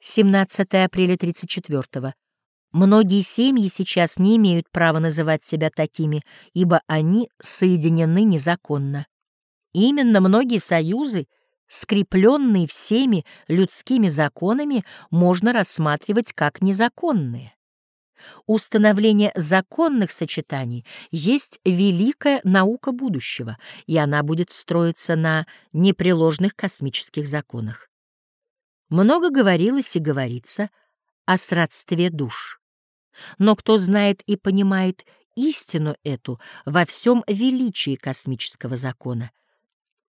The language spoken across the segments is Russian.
17 апреля 34 -го. Многие семьи сейчас не имеют права называть себя такими, ибо они соединены незаконно. Именно многие союзы, скрепленные всеми людскими законами, можно рассматривать как незаконные. Установление законных сочетаний есть великая наука будущего, и она будет строиться на непреложных космических законах. Много говорилось и говорится о сродстве душ. Но кто знает и понимает истину эту во всем величии космического закона?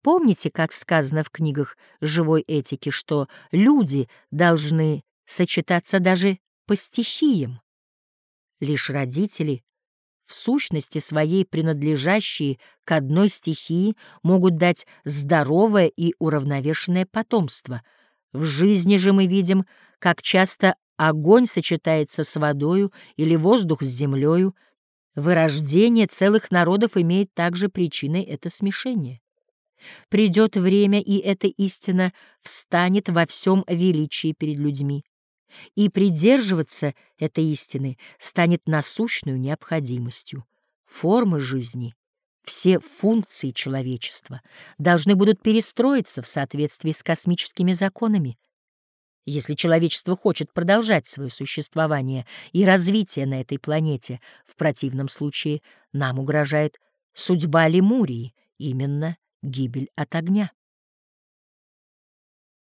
Помните, как сказано в книгах живой этики, что люди должны сочетаться даже по стихиям? Лишь родители, в сущности своей принадлежащие к одной стихии, могут дать здоровое и уравновешенное потомство — в жизни же мы видим, как часто огонь сочетается с водою или воздух с землею. Вырождение целых народов имеет также причиной это смешение. Придет время, и эта истина встанет во всем величии перед людьми. И придерживаться этой истины станет насущной необходимостью. Формы жизни все функции человечества должны будут перестроиться в соответствии с космическими законами. Если человечество хочет продолжать свое существование и развитие на этой планете, в противном случае нам угрожает судьба Лемурии, именно гибель от огня.